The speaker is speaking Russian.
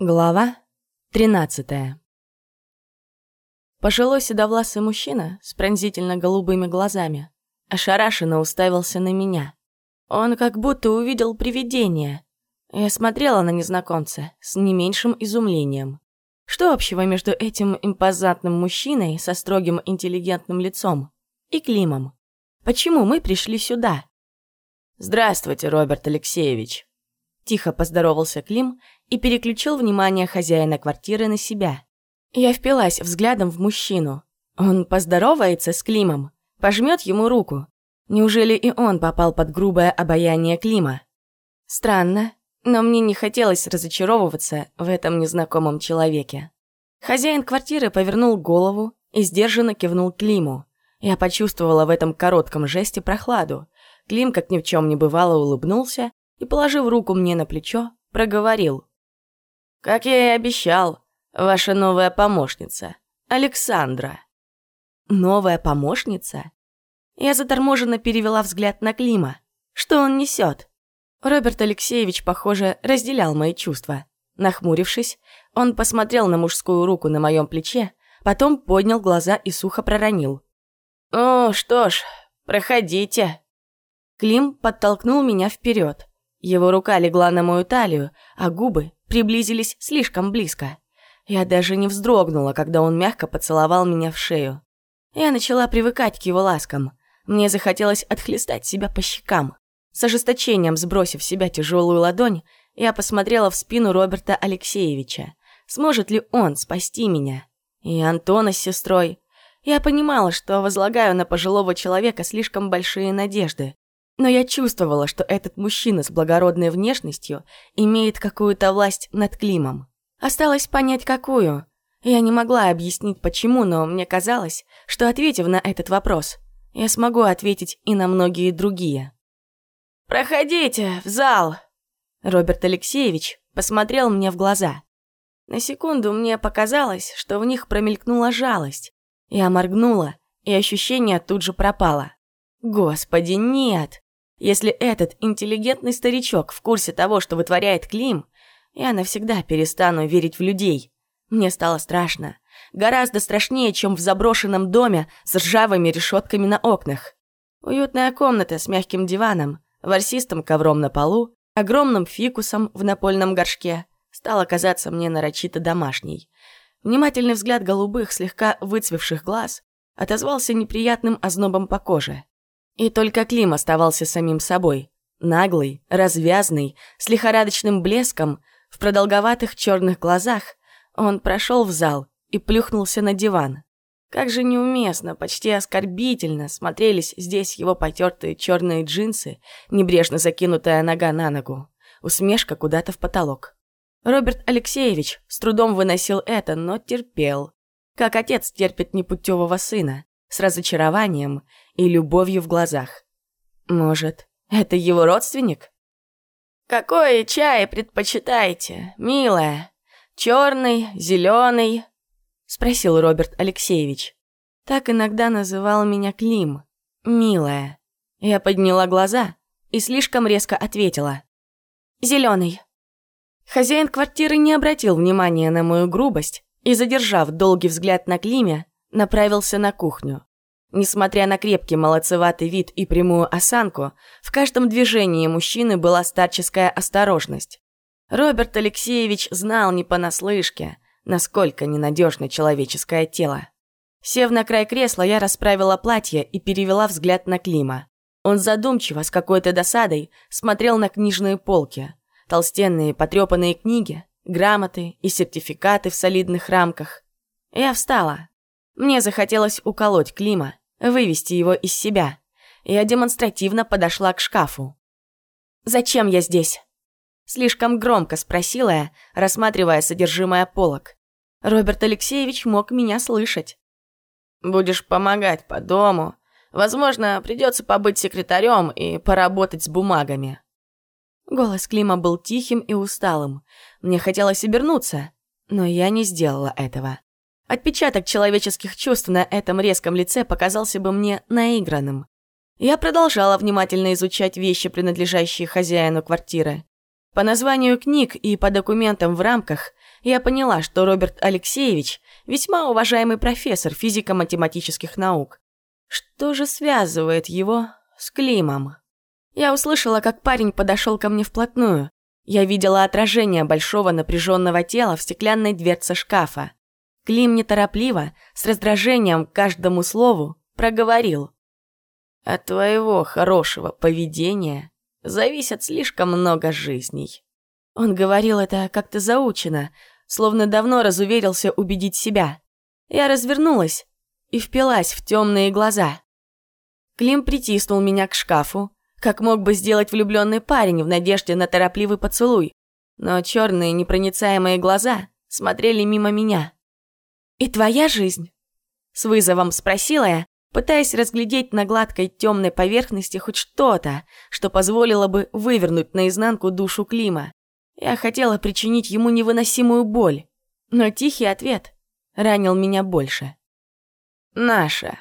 Глава 13 Пожилой седовласый мужчина с пронзительно голубыми глазами ошарашенно уставился на меня. Он как будто увидел привидение. Я смотрела на незнакомца с не меньшим изумлением. Что общего между этим импозантным мужчиной со строгим интеллигентным лицом и Климом? Почему мы пришли сюда? «Здравствуйте, Роберт Алексеевич», Тихо поздоровался Клим и переключил внимание хозяина квартиры на себя. Я впилась взглядом в мужчину. Он поздоровается с Климом, пожмет ему руку. Неужели и он попал под грубое обаяние Клима? Странно, но мне не хотелось разочаровываться в этом незнакомом человеке. Хозяин квартиры повернул голову и сдержанно кивнул Климу. Я почувствовала в этом коротком жесте прохладу. Клим, как ни в чем не бывало, улыбнулся и, положив руку мне на плечо, проговорил. «Как я и обещал, ваша новая помощница, Александра». «Новая помощница?» Я заторможенно перевела взгляд на Клима. Что он несет? Роберт Алексеевич, похоже, разделял мои чувства. Нахмурившись, он посмотрел на мужскую руку на моем плече, потом поднял глаза и сухо проронил. «О, что ж, проходите». Клим подтолкнул меня вперед. Его рука легла на мою талию, а губы приблизились слишком близко. Я даже не вздрогнула, когда он мягко поцеловал меня в шею. Я начала привыкать к его ласкам. Мне захотелось отхлестать себя по щекам. С ожесточением сбросив с себя тяжелую ладонь, я посмотрела в спину Роберта Алексеевича. Сможет ли он спасти меня? И Антона с сестрой. Я понимала, что возлагаю на пожилого человека слишком большие надежды. Но я чувствовала, что этот мужчина с благородной внешностью имеет какую-то власть над Климом. Осталось понять, какую. Я не могла объяснить, почему, но мне казалось, что, ответив на этот вопрос, я смогу ответить и на многие другие. «Проходите в зал!» Роберт Алексеевич посмотрел мне в глаза. На секунду мне показалось, что в них промелькнула жалость. Я моргнула, и ощущение тут же пропало. Господи, нет! Если этот интеллигентный старичок в курсе того, что вытворяет Клим, я навсегда перестану верить в людей. Мне стало страшно. Гораздо страшнее, чем в заброшенном доме с ржавыми решетками на окнах. Уютная комната с мягким диваном, ворсистым ковром на полу, огромным фикусом в напольном горшке стала казаться мне нарочито домашней. Внимательный взгляд голубых, слегка выцвевших глаз отозвался неприятным ознобом по коже. И только Клим оставался самим собой. Наглый, развязный, с лихорадочным блеском, в продолговатых черных глазах, он прошел в зал и плюхнулся на диван. Как же неуместно, почти оскорбительно смотрелись здесь его потертые черные джинсы, небрежно закинутая нога на ногу, усмешка куда-то в потолок. Роберт Алексеевич с трудом выносил это, но терпел. Как отец терпит непутевого сына, с разочарованием и любовью в глазах. Может, это его родственник? «Какой чай предпочитаете, милая? Черный, зеленый?» — спросил Роберт Алексеевич. Так иногда называл меня Клим. «Милая». Я подняла глаза и слишком резко ответила. «Зеленый». Хозяин квартиры не обратил внимания на мою грубость и, задержав долгий взгляд на Климе, направился на кухню. Несмотря на крепкий молодцеватый вид и прямую осанку, в каждом движении мужчины была старческая осторожность. Роберт Алексеевич знал не понаслышке, насколько ненадежно человеческое тело. Сев на край кресла, я расправила платье и перевела взгляд на Клима. Он задумчиво, с какой-то досадой, смотрел на книжные полки. Толстенные потрепанные книги, грамоты и сертификаты в солидных рамках. Я встала. Мне захотелось уколоть Клима, вывести его из себя. Я демонстративно подошла к шкафу. «Зачем я здесь?» Слишком громко спросила я, рассматривая содержимое полок. Роберт Алексеевич мог меня слышать. «Будешь помогать по дому. Возможно, придется побыть секретарем и поработать с бумагами». Голос Клима был тихим и усталым. Мне хотелось обернуться, но я не сделала этого. Отпечаток человеческих чувств на этом резком лице показался бы мне наигранным. Я продолжала внимательно изучать вещи, принадлежащие хозяину квартиры. По названию книг и по документам в рамках я поняла, что Роберт Алексеевич весьма уважаемый профессор физико-математических наук. Что же связывает его с Климом? Я услышала, как парень подошел ко мне вплотную. Я видела отражение большого напряженного тела в стеклянной дверце шкафа. Клим неторопливо, с раздражением к каждому слову, проговорил. «От твоего хорошего поведения зависит слишком много жизней». Он говорил это как-то заучено, словно давно разуверился убедить себя. Я развернулась и впилась в темные глаза. Клим притиснул меня к шкафу, как мог бы сделать влюбленный парень в надежде на торопливый поцелуй, но черные непроницаемые глаза смотрели мимо меня. «И твоя жизнь?» С вызовом спросила я, пытаясь разглядеть на гладкой темной поверхности хоть что-то, что позволило бы вывернуть наизнанку душу Клима. Я хотела причинить ему невыносимую боль, но тихий ответ ранил меня больше. «Наша».